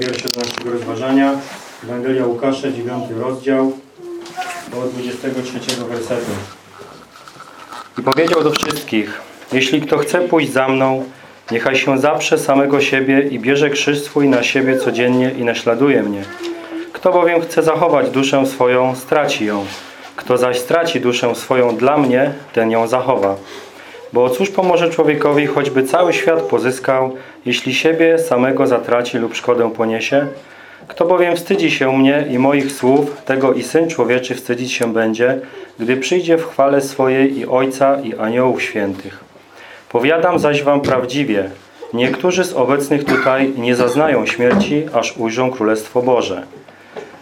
Wiersze do naszego rozważania. Ewangelia Łukasza, 9 rozdział, od 23 wersetu. I powiedział do wszystkich, jeśli kto chce pójść za mną, niechaj się zaprze samego siebie i bierze krzyż swój na siebie codziennie i naśladuje mnie. Kto bowiem chce zachować duszę swoją, straci ją. Kto zaś straci duszę swoją dla mnie, ten ją zachowa. Bo cóż pomoże człowiekowi, choćby cały świat pozyskał, jeśli siebie samego zatraci lub szkodę poniesie? Kto bowiem wstydzi się mnie i moich słów, tego i Syn Człowieczy wstydzić się będzie, gdy przyjdzie w chwale swojej i Ojca i aniołów świętych. Powiadam zaś wam prawdziwie, niektórzy z obecnych tutaj nie zaznają śmierci, aż ujrzą Królestwo Boże.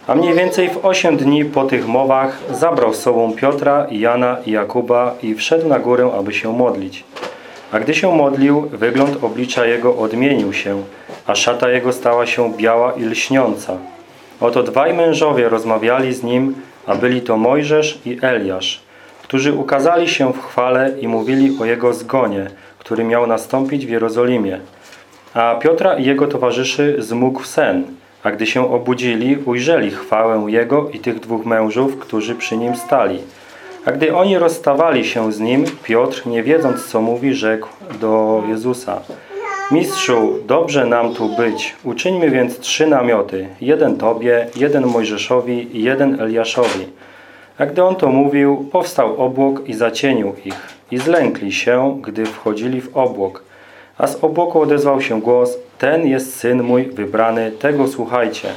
A mniej więcej w osiem dni po tych mowach zabrał z sobą Piotra Jana i Jakuba i wszedł na górę, aby się modlić. A gdy się modlił, wygląd oblicza jego odmienił się, a szata jego stała się biała i lśniąca. Oto dwaj mężowie rozmawiali z nim, a byli to Mojżesz i Eliasz, którzy ukazali się w chwale i mówili o jego zgonie, który miał nastąpić w Jerozolimie. A Piotra i jego towarzyszy zmógł sen, a gdy się obudzili, ujrzeli chwałę jego i tych dwóch mężów, którzy przy nim stali. A gdy oni rozstawali się z nim, Piotr, nie wiedząc co mówi, rzekł do Jezusa Mistrzu, dobrze nam tu być. Uczyńmy więc trzy namioty. Jeden Tobie, jeden Mojżeszowi i jeden Eliaszowi. A gdy on to mówił, powstał obłok i zacienił ich. I zlękli się, gdy wchodzili w obłok. A z obłoku odezwał się głos, ten jest Syn mój wybrany, tego słuchajcie.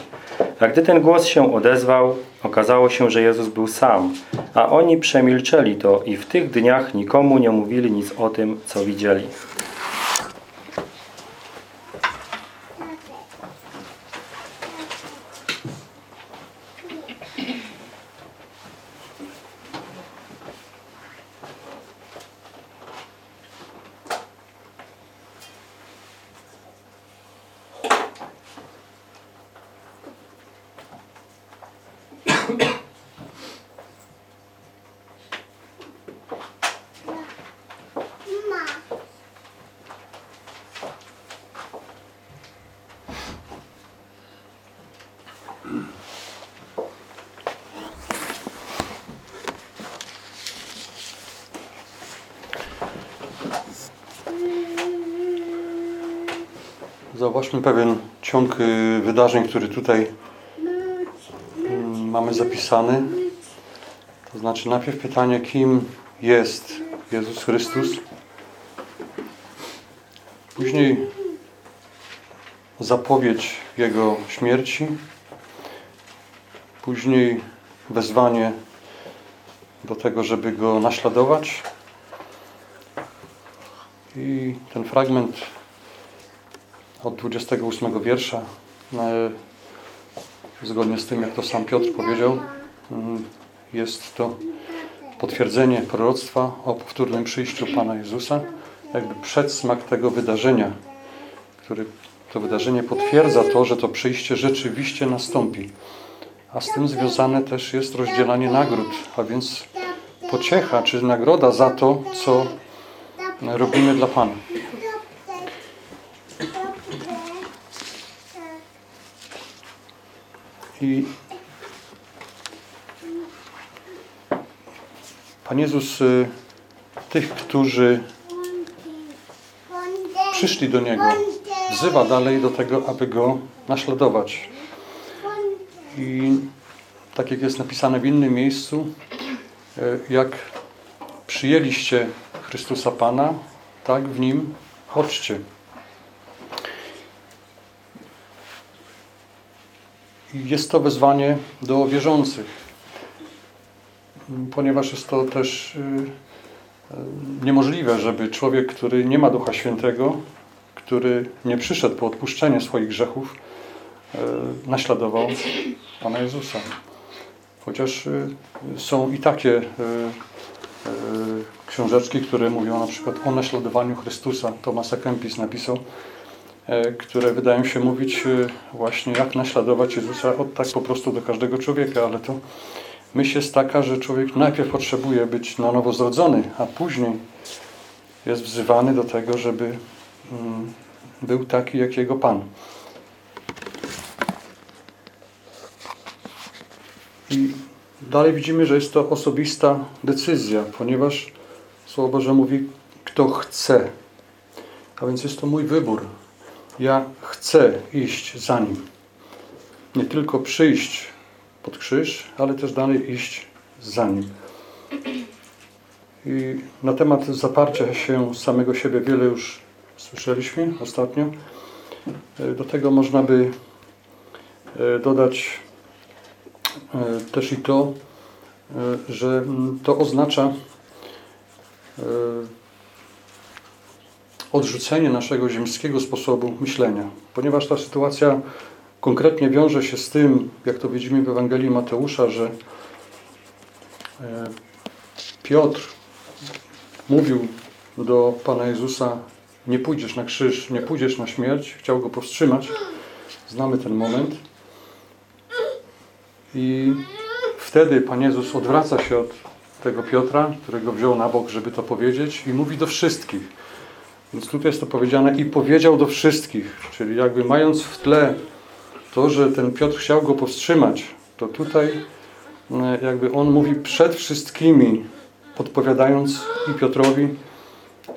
A gdy ten głos się odezwał, okazało się, że Jezus był sam, a oni przemilczeli to i w tych dniach nikomu nie mówili nic o tym, co widzieli. Zauważmy pewien ciąg y, wydarzeń, który tutaj mm, mamy zapisany. To znaczy najpierw pytanie, kim jest Jezus Chrystus. Później zapowiedź Jego śmierci. Później wezwanie do tego, żeby Go naśladować. I ten fragment od 28 wiersza, e, zgodnie z tym, jak to sam Piotr powiedział, mm, jest to potwierdzenie proroctwa o powtórnym przyjściu Pana Jezusa, jakby przedsmak tego wydarzenia, który to wydarzenie potwierdza to, że to przyjście rzeczywiście nastąpi. A z tym związane też jest rozdzielanie nagród, a więc pociecha czy nagroda za to, co robimy dla Pana. I Pan Jezus y, tych, którzy przyszli do Niego, wzywa dalej do tego, aby Go naśladować. I tak jak jest napisane w innym miejscu, y, jak przyjęliście Chrystusa Pana, tak w Nim chodźcie. Jest to wezwanie do wierzących, ponieważ jest to też y, y, niemożliwe, żeby człowiek, który nie ma Ducha Świętego, który nie przyszedł po odpuszczenie swoich grzechów, y, naśladował Pana Jezusa. Chociaż są i takie książeczki, które mówią na przykład o naśladowaniu Chrystusa. Thomas Kempis napisał, E, które wydają się mówić e, właśnie jak naśladować Jezusa od tak po prostu do każdego człowieka, ale to myśl jest taka, że człowiek najpierw potrzebuje być na nowo zrodzony, a później jest wzywany do tego, żeby mm, był taki jak jego Pan. I dalej widzimy, że jest to osobista decyzja, ponieważ Słowo Boże mówi, kto chce. A więc jest to mój wybór, ja chcę iść za Nim. Nie tylko przyjść pod krzyż, ale też dalej iść za Nim. I na temat zaparcia się samego siebie wiele już słyszeliśmy ostatnio. E, Do tego można by e, dodać e, też i to, że mm, to oznacza odrzucenie naszego ziemskiego sposobu myślenia, ponieważ ta sytuacja konkretnie wiąże się z tym, jak to widzimy w Ewangelii Mateusza, że e, Piotr mówił do Pana Jezusa nie pójdziesz na krzyż, nie pójdziesz na śmierć, chciał go powstrzymać. Znamy ten moment. I wtedy Pan Jezus odwraca się od tego Piotra, którego wziął na bok, żeby to powiedzieć i mówi do wszystkich. Więc tutaj jest to powiedziane i powiedział do wszystkich, czyli jakby mając w tle to, że ten Piotr chciał go powstrzymać, to tutaj e, jakby on mówi przed wszystkimi, odpowiadając i Piotrowi,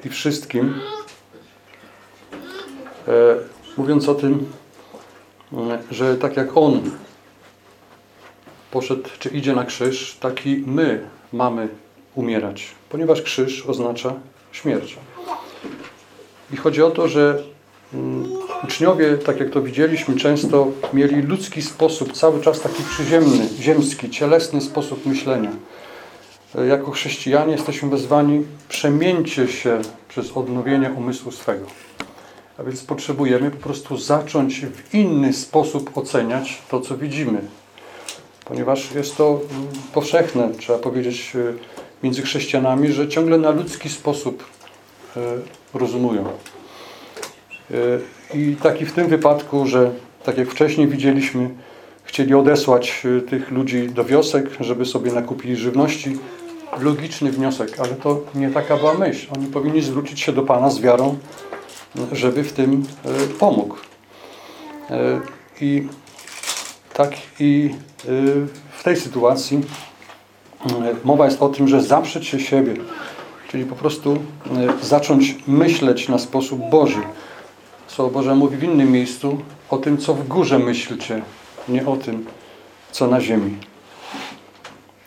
i wszystkim, e, mówiąc o tym, e, że tak jak on poszedł, czy idzie na krzyż, tak i my mamy umierać, ponieważ krzyż oznacza śmierć. I chodzi o to, że mm, uczniowie, tak jak to widzieliśmy, często mieli ludzki sposób, cały czas taki przyziemny, ziemski, cielesny sposób myślenia. E, Jako chrześcijanie jesteśmy wezwani przemieńcie się przez odnowienie umysłu swego. A więc potrzebujemy po prostu zacząć w inny sposób oceniać to, co widzimy. Ponieważ jest to mm, powszechne, trzeba powiedzieć, e, między chrześcijanami, że ciągle na ludzki sposób rozumują. E, I taki w tym wypadku, że tak jak wcześniej widzieliśmy, chcieli odesłać e, tych ludzi do wiosek, żeby sobie nakupili żywności. Logiczny wniosek, ale to nie taka była myśl. Oni powinni zwrócić się do Pana z wiarą, żeby w tym e, pomógł. E, I tak i e, w tej sytuacji e, mowa jest o tym, że zaprzeć się siebie, czyli po prostu e, zacząć myśleć na sposób Boży. Słowo Boże mówi w innym miejscu o tym, co w górze myślcie, nie o tym, co na ziemi.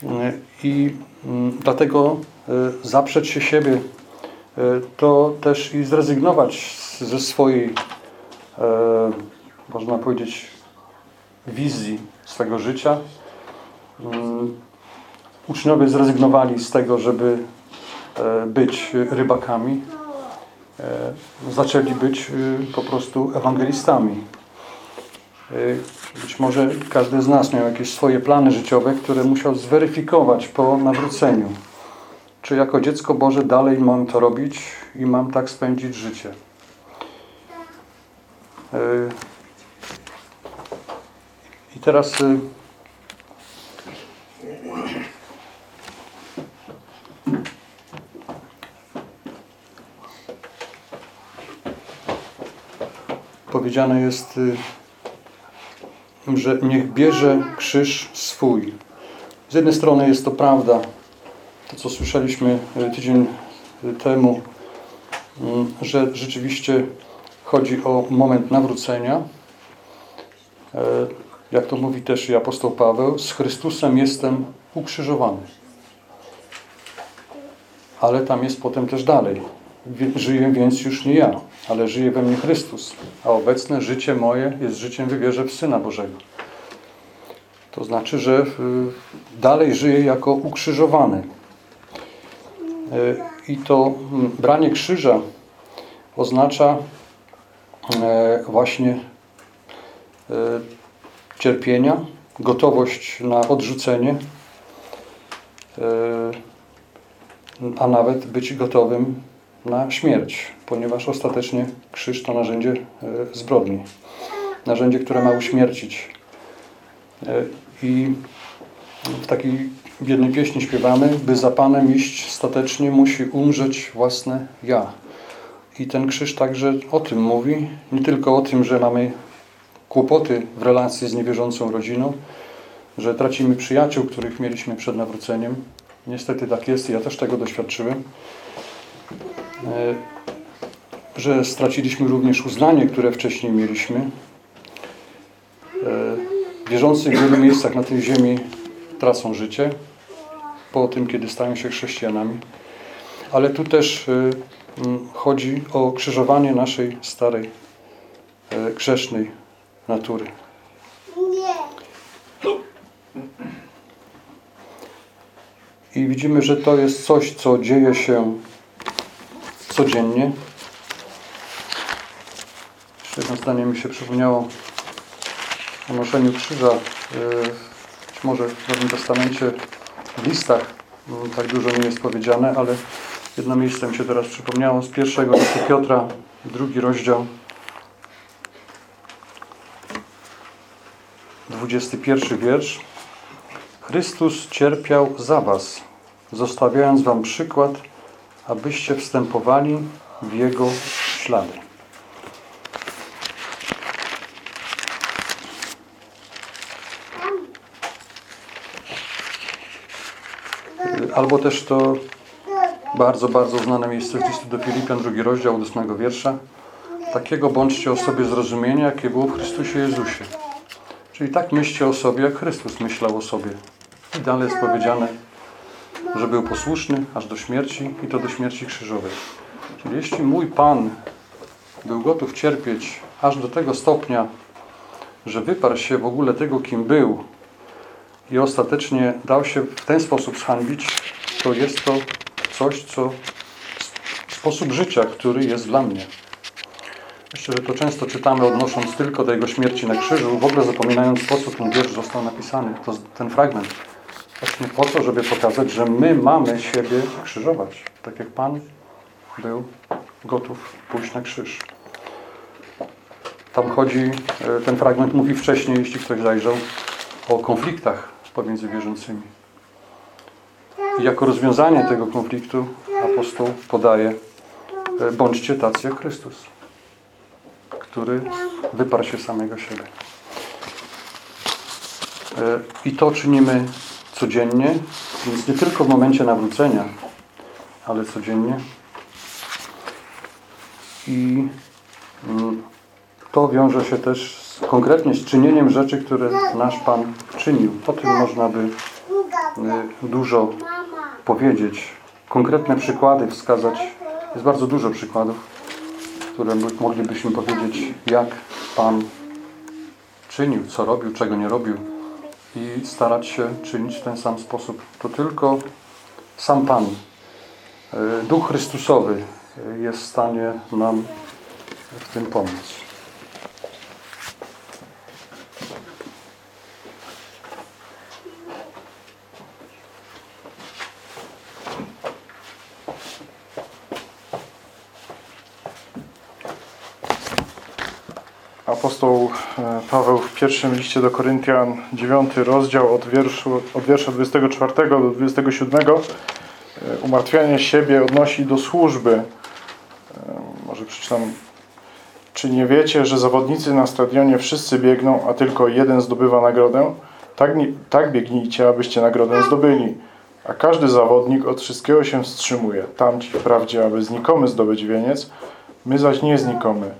E, I mm, dlatego e, zaprzeć się siebie to też i zrezygnować ze swojej, można powiedzieć, wizji swego życia. Mm, Uczniowie zrezygnowali z tego, żeby być rybakami. E, Zaczęli być e, po prostu ewangelistami. E, Być może każdy z nas miał jakieś swoje plany życiowe, które musiał zweryfikować po nawróceniu. Czy jako dziecko Boże dalej mam to robić i mam tak spędzić życie? E, I teraz powiedziane jest, y, że niech bierze krzyż swój. Z jednej strony jest to prawda, to co słyszeliśmy y, tydzień y, temu, że rzeczywiście chodzi o moment nawrócenia. Jak to mówi też i apostoł Paweł, z Chrystusem jestem ukrzyżowany. Ale tam jest potem też dalej. Żyję więc już nie ja, ale żyje we mnie Chrystus, a obecne życie moje jest życiem w wierze w Syna Bożego. To znaczy, że y, dalej żyję jako ukrzyżowany. Y, I to mm, branie krzyża oznacza e, właśnie e, cierpienia, gotowość na odrzucenie, e, a nawet być gotowym na śmierć, ponieważ ostatecznie krzyż to narzędzie e, zbrodni. Narzędzie, które ma uśmiercić. E, I w takiej w jednej pieśni śpiewamy, by za Panem iść statecznie musi umrzeć własne ja. I ten krzyż także o tym mówi, nie tylko o tym, że mamy kłopoty w relacji z niewierzącą rodziną, że tracimy przyjaciół, których mieliśmy przed nawróceniem. Niestety tak jest ja też tego doświadczyłem. E, Że straciliśmy również uznanie, które wcześniej mieliśmy. E, Wierzący w wielu miejscach na tej ziemi tracą życie po tym, kiedy stają się chrześcijanami. Ale tu też mm, chodzi o krzyżowanie naszej starej, e, grzesznej natury. I widzimy, że to jest coś, co dzieje się codziennie. Jeszcze jedno zdanie mi się przypomniało o noszeniu krzyża. y, Być może w Nowym Testamencie, w listach mm, tak dużo nie jest powiedziane, ale jedno miejsce mi się teraz przypomniało z pierwszego listu Piotra, drugi rozdział, 21 wiersz. Chrystus cierpiał za was, zostawiając wam przykład, abyście wstępowali w Jego ślady. Albo też to bardzo, bardzo znane miejsce z listu do Filipian, drugi rozdział, od ósmego wiersza. Takiego bądźcie o sobie zrozumienia, jakie było w Chrystusie Jezusie. Czyli tak myślcie o sobie, jak Chrystus myślał o sobie. I dalej jest powiedziane, że był posłuszny aż do śmierci i to do śmierci krzyżowej. Czyli jeśli mój Pan był gotów cierpieć aż do tego stopnia, że wyparł się w ogóle tego, kim był i ostatecznie dał się w ten sposób zhańbić, to jest to coś, co sposób życia, który jest dla mnie. Myślę, że to często czytamy odnosząc tylko do Jego śmierci na krzyżu, w ogóle zapominając po co ten wiersz został napisany, to, ten fragment. Właśnie po to, żeby pokazać, że my mamy siebie krzyżować. Tak jak Pan był gotów pójść na krzyż. Tam chodzi, e, ten fragment mówi wcześniej, jeśli ktoś zajrzał, o konfliktach pomiędzy wierzącymi. I jako rozwiązanie tego konfliktu apostoł podaje e, bądźcie tacy jak Chrystus, który wyparł się samego siebie. E, I to czynimy codziennie, więc nie tylko w momencie nawrócenia, ale codziennie. I mm, to wiąże się też z, konkretnie z czynieniem rzeczy, które nasz Pan czynił. O tym można by y, dużo powiedzieć. Konkretne przykłady wskazać. Jest bardzo dużo przykładów, które by- moglibyśmy powiedzieć, jak Pan czynił, co robił, czego nie robił i starać się czynić w ten sam sposób. To tylko sam Pan, y, Duch Chrystusowy y, jest w stanie nam w tym pomóc. Apostoł e, Paweł w pierwszym liście do Koryntian, 9 rozdział od, wierszu, od wiersza 24 do 27 e, umartwianie siebie odnosi do służby. E, Może przeczytam. Czy nie wiecie, że zawodnicy na stadionie wszyscy biegną, a tylko jeden zdobywa nagrodę? Tak, tak biegnijcie, abyście nagrodę zdobyli. A każdy zawodnik od wszystkiego się wstrzymuje. Tamci wprawdzie, aby znikomy zdobyć wieniec, my zaś nie znikomy.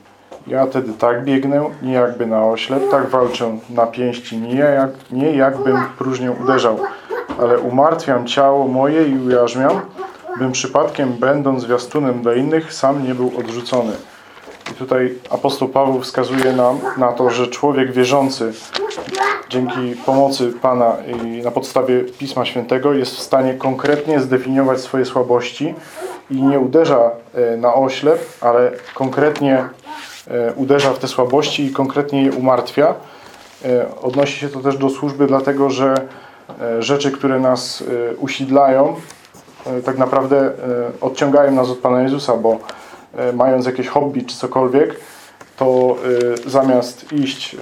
Ja tedy tak biegnę, nie jakby na oślep, tak walczę na pięści, nie, jak, nie jakbym próżnię uderzał, ale umartwiam ciało moje i ujarzmiam, bym przypadkiem, będąc zwiastunem dla innych, sam nie był odrzucony. I tutaj apostoł Paweł wskazuje nam na to, że człowiek wierzący dzięki pomocy Pana i na podstawie Pisma Świętego jest w stanie konkretnie zdefiniować swoje słabości i nie uderza e, na oślep, ale konkretnie e, uderza w te słabości i konkretnie je umartwia. E, Odnosi się to też do służby, dlatego że rzeczy, które nas usidlają, tak naprawdę odciągają nas od Pana Jezusa, bo mając jakieś hobby czy cokolwiek, to zamiast iść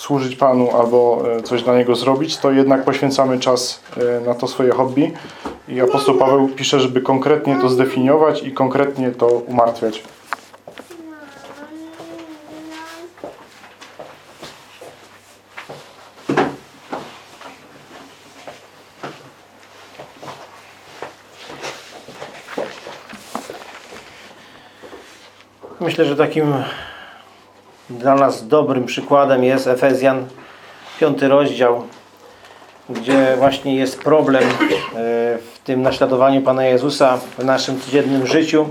służyć Panu albo e, coś dla Niego zrobić, to jednak poświęcamy czas e, na to swoje hobby. I apostoł Paweł pisze, żeby konkretnie to zdefiniować i konkretnie to umartwiać. Myślę, że takim dla nas dobrym przykładem jest Efezjan, piąty rozdział, gdzie właśnie jest problem e, w tym naśladowaniu Pana Jezusa w naszym codziennym życiu.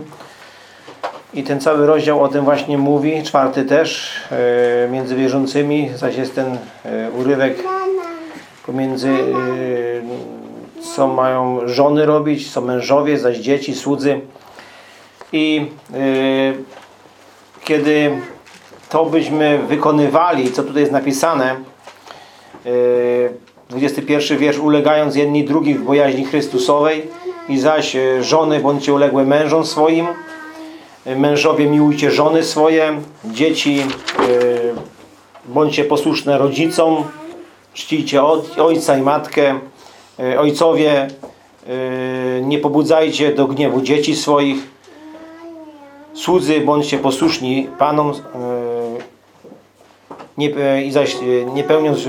I ten cały rozdział o tym właśnie mówi, czwarty też, e, między wierzącymi, zaś jest ten e, urywek pomiędzy co mają żony robić, co mężowie, zaś dzieci, słudzy. I kiedy to byśmy wykonywali, co tutaj jest napisane, y, 21 wiersz, ulegając jedni drugich w bojaźni Chrystusowej i zaś y, żony bądźcie uległe mężom swoim, y, mężowie miłujcie żony swoje, dzieci bądźcie posłuszne rodzicom, czcijcie ojca i matkę, ojcowie nie pobudzajcie do gniewu dzieci swoich, Słudzy, bądźcie posłuszni Panom e, nie, e, i zaś e, nie pełniąc,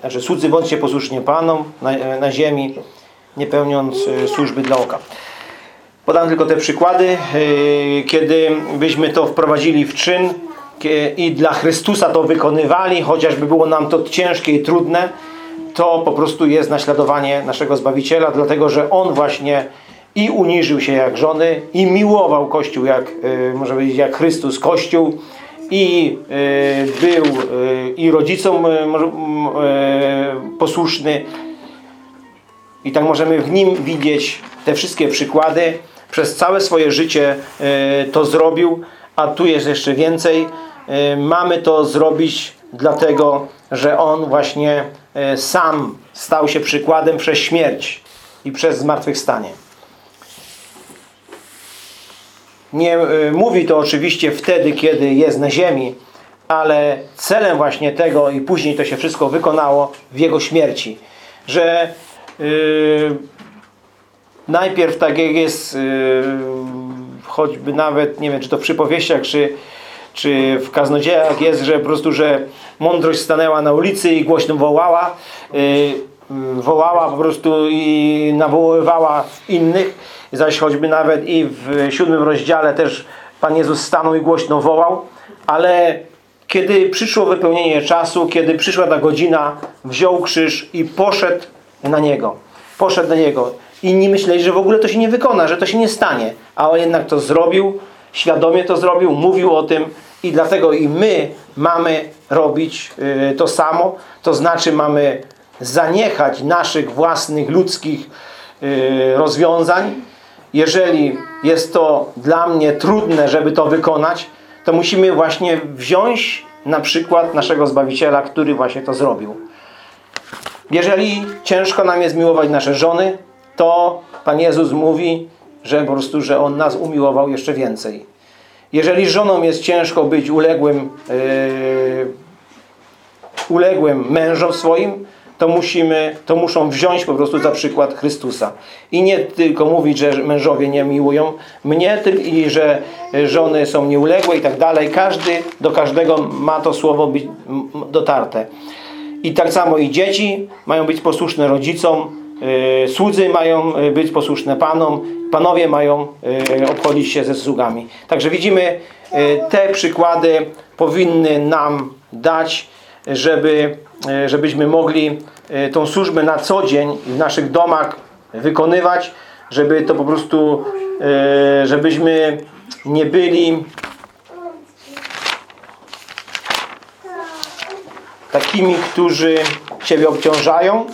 znaczy słudzy, bądźcie posłuszni Panom na, e, na ziemi, nie pełniąc służby dla oka. Podam tylko te przykłady, kiedy byśmy to wprowadzili w czyn i dla Chrystusa to wykonywali, chociażby było nam to ciężkie i trudne, to po prostu jest naśladowanie naszego Zbawiciela, dlatego że On właśnie i uniżył się jak żony, i miłował Kościół jak, może powiedzieć, jak Chrystus Kościół, i y, był y, i rodzicom y, posłuszny. I tak możemy w nim widzieć te wszystkie przykłady. Przez całe swoje życie to zrobił, a tu jest jeszcze więcej. Mamy to zrobić dlatego, że On właśnie sam stał się przykładem przez śmierć i przez zmartwychwstanie. Nie y, mówi to oczywiście wtedy, kiedy jest na ziemi, ale celem właśnie tego i później to się wszystko wykonało w Jego śmierci. Że y, najpierw tak jak jest y, choćby nawet, nie wiem czy to w przypowieściach, czy, czy w kaznodziejach jest, że po prostu, że mądrość stanęła na ulicy i głośno wołała, y, wołała po prostu i nawoływała innych, zaś choćby nawet i w siódmym rozdziale też Pan Jezus stanął i głośno wołał, ale kiedy przyszło wypełnienie czasu, kiedy przyszła ta godzina, wziął krzyż i poszedł na Niego. Poszedł na Niego. Inni myśleli, że w ogóle to się nie wykona, że to się nie stanie. A on jednak to zrobił, świadomie to zrobił, mówił o tym i dlatego i my mamy robić y, to samo. To znaczy mamy zaniechać naszych własnych ludzkich y, rozwiązań. Jeżeli jest to dla mnie trudne, żeby to wykonać, to musimy właśnie wziąć na przykład naszego Zbawiciela, który właśnie to zrobił. Jeżeli ciężko nam jest miłować nasze żony, to Pan Jezus mówi, że po prostu, że On nas umiłował jeszcze więcej. Jeżeli żonom jest ciężko być uległym, yy, uległym mężom swoim, to musimy, to muszą wziąć po prostu za przykład Chrystusa. I nie tylko mówić, że mężowie nie miłują mnie, i że żony są nieuległe i tak dalej. Każdy, do każdego ma to słowo być dotarte. I tak samo i dzieci mają być posłuszne rodzicom, yy, słudzy mają y, być posłuszne panom, panowie mają yy, obchodzić się ze sługami. Także widzimy, yy, te przykłady powinny nam dać, żeby, yy, żebyśmy mogli yy, tą służbę na co dzień w naszych domach wykonywać, żeby to po prostu, yy, żebyśmy nie byli takimi, którzy Ciebie obciążają.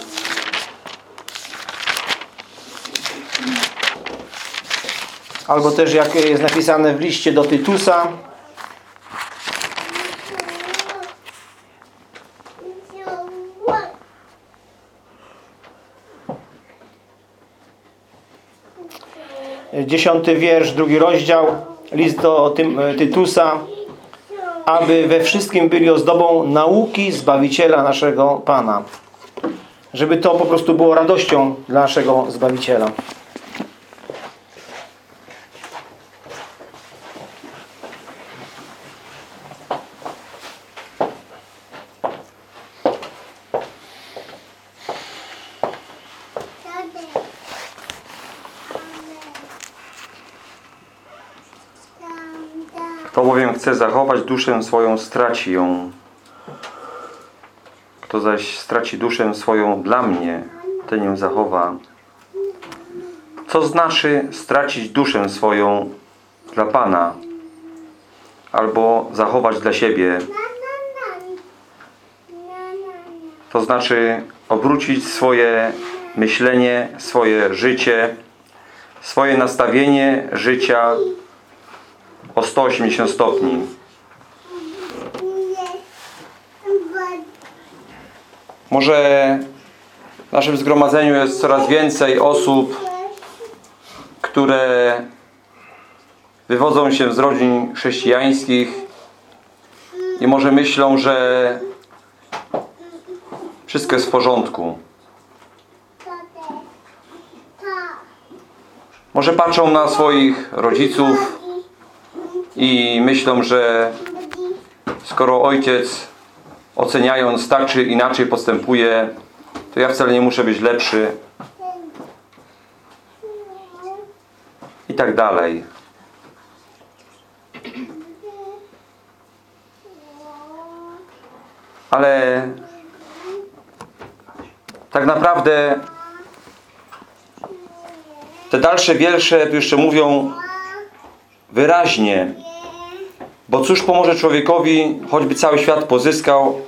Albo też jak jest napisane w liście do Tytusa, dziesiąty wiersz, drugi rozdział, list do Tym- Tytusa, aby we wszystkim byli ozdobą nauki Zbawiciela naszego Pana. Żeby to po prostu było radością dla naszego Zbawiciela. Kto bowiem chce zachować duszę swoją, straci ją. Kto zaś straci duszę swoją dla mnie, ten ją zachowa. Co znaczy stracić duszę swoją dla Pana? Albo zachować dla siebie? To znaczy obrócić swoje myślenie, swoje życie, swoje nastawienie życia o 180 stopni. Może w naszym zgromadzeniu jest coraz więcej osób, które wywodzą się z rodzin chrześcijańskich i może myślą, że wszystko jest w porządku. Może patrzą na swoich rodziców i myślą, że skoro ojciec oceniając tak czy inaczej postępuje, to ja wcale nie muszę być lepszy. I tak dalej. Ale tak naprawdę te dalsze wiersze tu jeszcze mówią wyraźnie, bo cóż pomoże człowiekowi, choćby cały świat pozyskał,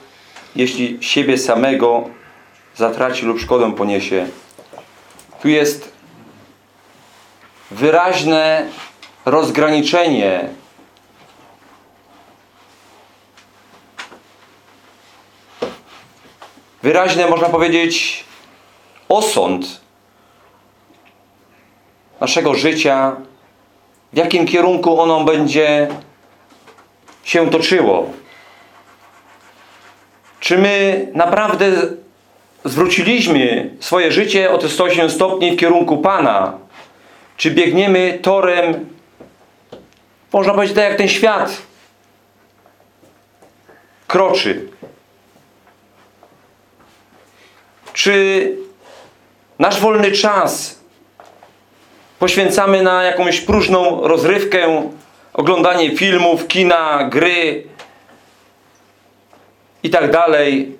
jeśli siebie samego zatraci lub szkodę poniesie. Tu jest wyraźne rozgraniczenie wyraźne, można powiedzieć, osąd naszego życia, w jakim kierunku ono będzie się toczyło. Czy my naprawdę zwróciliśmy swoje życie o te 180 stopni w kierunku Pana? Czy biegniemy torem, można powiedzieć tak jak ten świat kroczy? Czy nasz wolny czas poświęcamy na jakąś próżną rozrywkę, oglądanie filmów, kina, gry i tak dalej?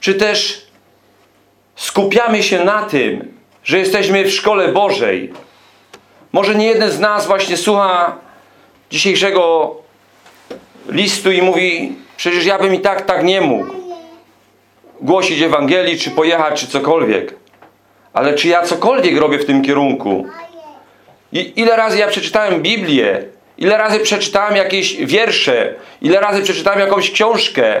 Czy też skupiamy się na tym, że jesteśmy w szkole Bożej? Może nie jeden z nas właśnie słucha dzisiejszego listu i mówi przecież ja bym i tak tak nie mógł głosić Ewangelii, czy pojechać, czy cokolwiek. Ale czy ja cokolwiek robię w tym kierunku? I ile razy ja przeczytałem Biblię? Ile razy przeczytałem jakieś wiersze? Ile razy przeczytałem jakąś książkę?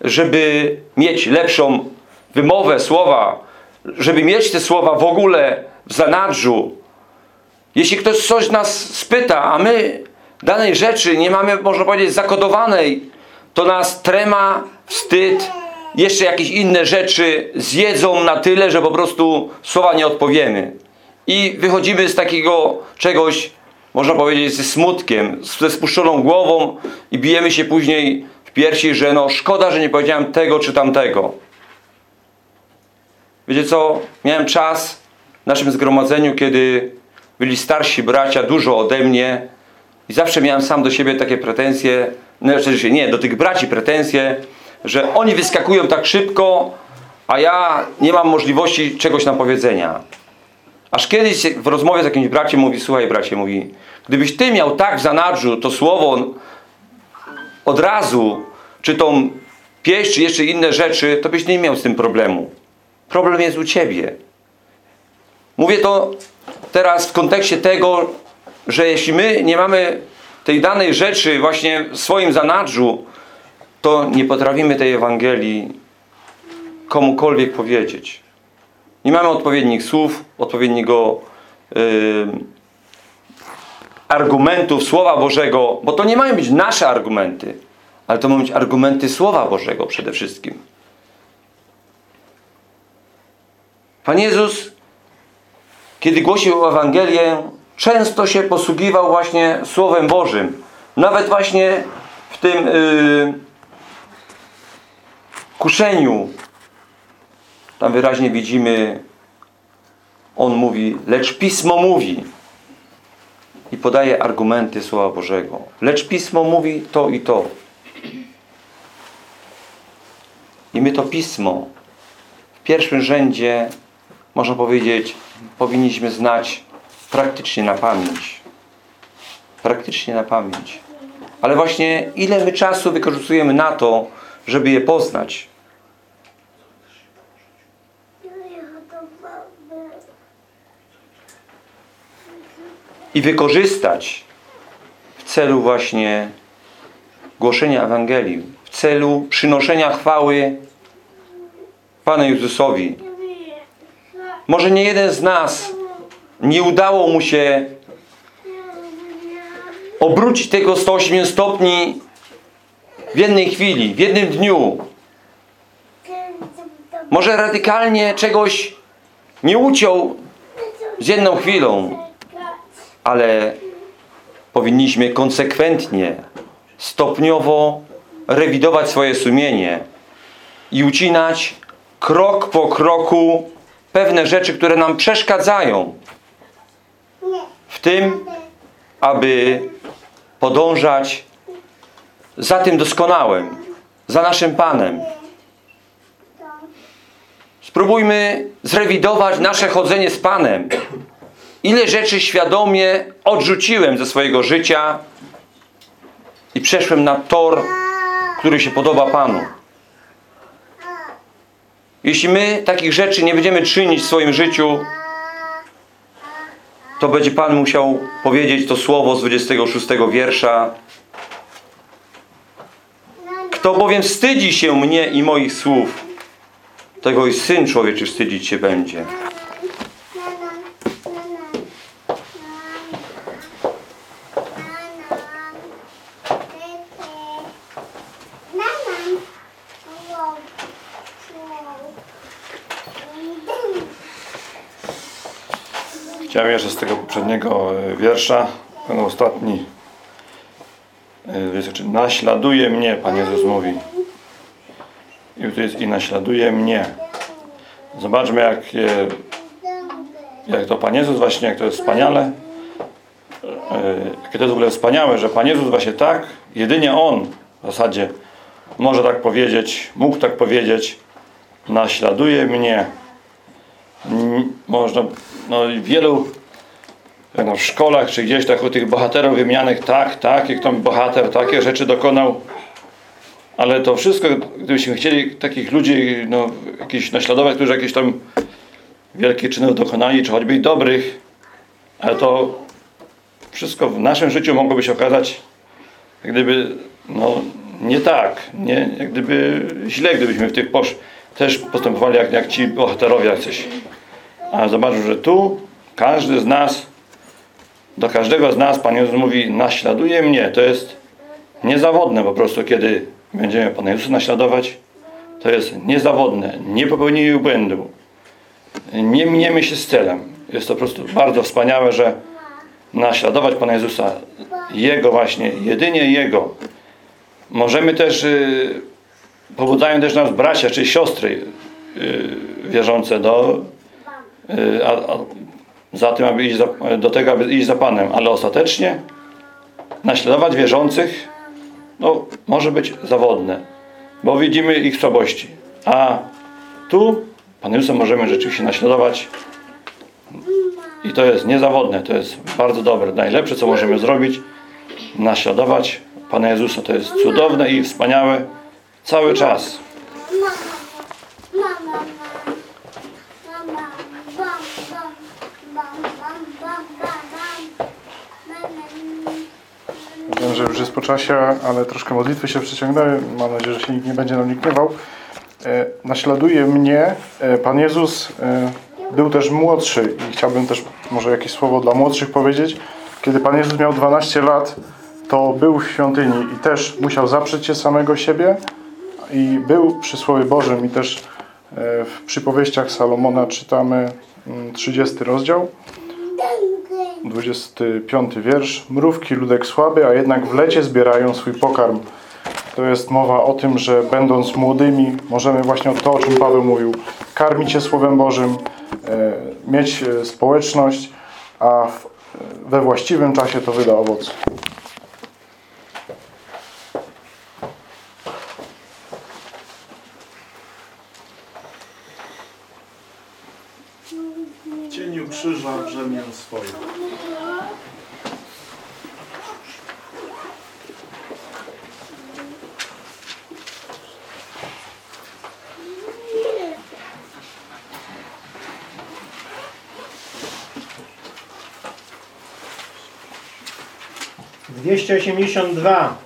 Żeby mieć lepszą wymowę słowa, żeby mieć te słowa w ogóle w zanadrzu. Jeśli ktoś coś nas spyta, a my danej rzeczy nie mamy, można powiedzieć, zakodowanej, to nas trema, wstyd, jeszcze jakieś inne rzeczy zjedzą na tyle, że po prostu słowa nie odpowiemy. I wychodzimy z takiego czegoś, można powiedzieć, ze smutkiem, ze spuszczoną głową i bijemy się później w piersi, że no szkoda, że nie powiedziałem tego czy tamtego. Wiecie co? Miałem czas w naszym zgromadzeniu, kiedy byli starsi bracia, dużo ode mnie i zawsze miałem sam do siebie takie pretensje, no oczywiście nie, do tych braci pretensje, że oni wyskakują tak szybko, a ja nie mam możliwości czegoś na powiedzenia. Aż kiedyś w rozmowie z jakimś braciem mówi, słuchaj bracie, mówi, gdybyś ty miał tak w zanadrzu to słowo od razu, czy tą pieśń, czy jeszcze inne rzeczy, to byś nie miał z tym problemu. Problem jest u ciebie. Mówię to teraz w kontekście tego, że jeśli my nie mamy tej danej rzeczy właśnie w swoim zanadrzu, to nie potrafimy tej Ewangelii komukolwiek powiedzieć. Nie mamy odpowiednich słów, odpowiedniego yy, argumentów Słowa Bożego, bo to nie mają być nasze argumenty, ale to mają być argumenty Słowa Bożego przede wszystkim. Pan Jezus, kiedy głosił Ewangelię, często się posługiwał właśnie Słowem Bożym. Nawet właśnie w tym yy, kuszeniu. Tam wyraźnie widzimy, on mówi, lecz Pismo mówi. i podaje argumenty Słowa Bożego. Lecz Pismo mówi to i to. I my to Pismo w pierwszym rzędzie, można powiedzieć, powinniśmy znać praktycznie na pamięć. Praktycznie na pamięć. Ale właśnie ile my czasu wykorzystujemy na to, żeby je poznać? I wykorzystać w celu właśnie głoszenia Ewangelii, w celu przynoszenia chwały Panu Jezusowi. Może nie jeden z nas nie udało mu się obrócić tego 180 stopni w jednej chwili, w jednym dniu. Może radykalnie czegoś nie uciął z jedną chwilą, ale powinniśmy konsekwentnie, stopniowo rewidować swoje sumienie i ucinać krok po kroku pewne rzeczy, które nam przeszkadzają w tym, aby podążać za tym doskonałym, za naszym Panem. Spróbujmy zrewidować nasze chodzenie z Panem. Ile rzeczy świadomie odrzuciłem ze swojego życia i przeszłem na tor, który się podoba Panu. Jeśli my takich rzeczy nie będziemy czynić w swoim życiu, to będzie Pan musiał powiedzieć to słowo z 26 wiersza. Kto bowiem wstydzi się mnie i moich słów, tego i Syn Człowieczy wstydzić się będzie. Jeszcze z tego poprzedniego e, wiersza, ten ostatni, e, naśladuje mnie, Pan Jezus mówi. I tu jest i naśladuje mnie. Zobaczmy, jak, jak to Pan Jezus właśnie, jak to jest wspaniale, e, jakie to jest w ogóle wspaniałe, że Pan Jezus właśnie tak, jedynie On w zasadzie może tak powiedzieć, mógł tak powiedzieć, naśladuje mnie. Można no, wielu no, w szkołach czy gdzieś tak u tych bohaterów wymianych tak, tak, jak tam bohater takie rzeczy dokonał ale to wszystko, gdybyśmy chcieli takich ludzi no, jakiś naśladować, którzy jakieś tam wielkie czyny dokonali, czy choćby i dobrych ale to wszystko w naszym życiu mogłoby się okazać jak gdyby no, nie tak, nie, jak gdyby źle, gdybyśmy w tych posz też postępowali jak, jak ci bohaterowie jacyś. A zobaczmy, że tu każdy z nas, do każdego z nas Pan Jezus mówi, naśladuje mnie. To jest niezawodne po prostu, kiedy będziemy Pana Jezusa naśladować. To jest niezawodne. Nie popełnimy błędu. Nie miniemy się z celem. Jest to po prostu bardzo wspaniałe, że naśladować Pana Jezusa, Jego właśnie, jedynie Jego. Możemy też, yy, pobudzają też nas bracia czy siostry yy, wierzące do a, a, za tym, aby iść za, do tego, aby iść za Panem, ale ostatecznie naśladować wierzących no, może być zawodne, bo widzimy ich słabości. A tu Pan Jezusa możemy rzeczywiście naśladować i to jest niezawodne, to jest bardzo dobre. Najlepsze, co możemy zrobić, naśladować Pana Jezusa. To jest cudowne i wspaniałe cały czas. Że już jest po czasie, ale troszkę modlitwy się przyciągnęły. Mam nadzieję, że się nikt nie będzie nam gniewał. E, naśladuje mnie. E, Pan Jezus e, był też młodszy i chciałbym też może jakieś słowo dla młodszych powiedzieć. Kiedy Pan Jezus miał 12 lat, to był w świątyni i też musiał zaprzeć się samego siebie i był przy Słowie Bożym i też w przypowieściach Salomona czytamy mm, 30 rozdział. 25 wiersz. Mrówki ludek słaby, a jednak w lecie zbierają swój pokarm. To jest mowa o tym, że będąc młodymi, możemy właśnie to, o czym Paweł mówił, karmić się Słowem Bożym, e, mieć e, społeczność, a w we właściwym czasie to wyda owoc. 182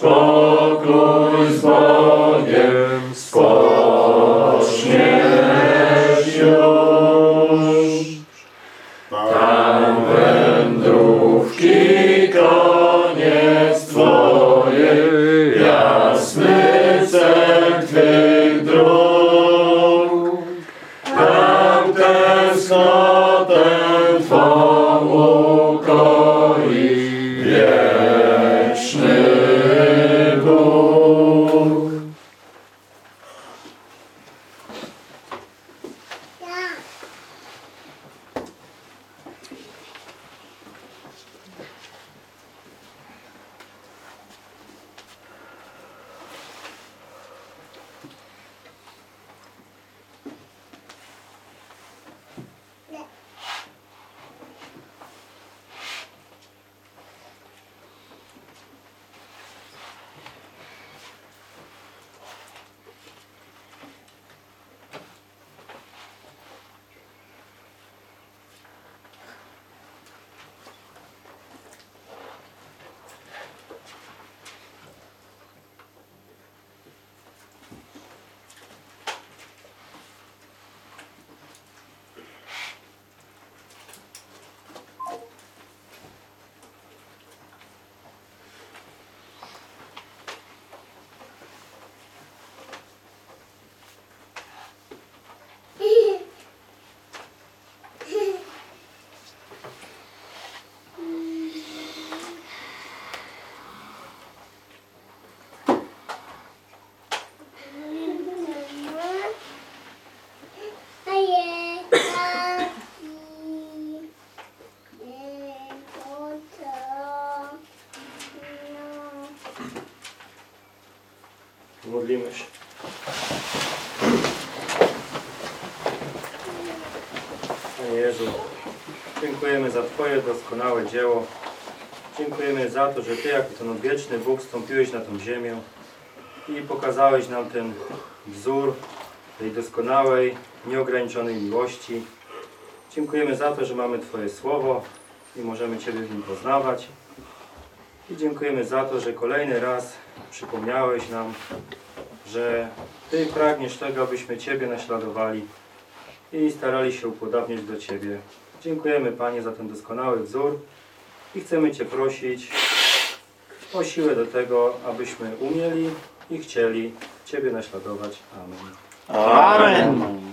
gospel. Modlimy się. Panie Jezu, dziękujemy za Twoje doskonałe dzieło. Dziękujemy za to, że Ty jako ten odwieczny Bóg wstąpiłeś na tą ziemię i pokazałeś nam ten wzór tej doskonałej, nieograniczonej miłości. Dziękujemy za to, że mamy Twoje Słowo i możemy Ciebie w nim poznawać. I dziękujemy za to, że kolejny raz przypomniałeś nam, że Ty pragniesz tego, abyśmy Ciebie naśladowali i starali się upodabniać do Ciebie. Dziękujemy Panie za ten doskonały wzór i chcemy Cię prosić o siłę do tego, abyśmy umieli i chcieli Ciebie naśladować. Amen. Amen.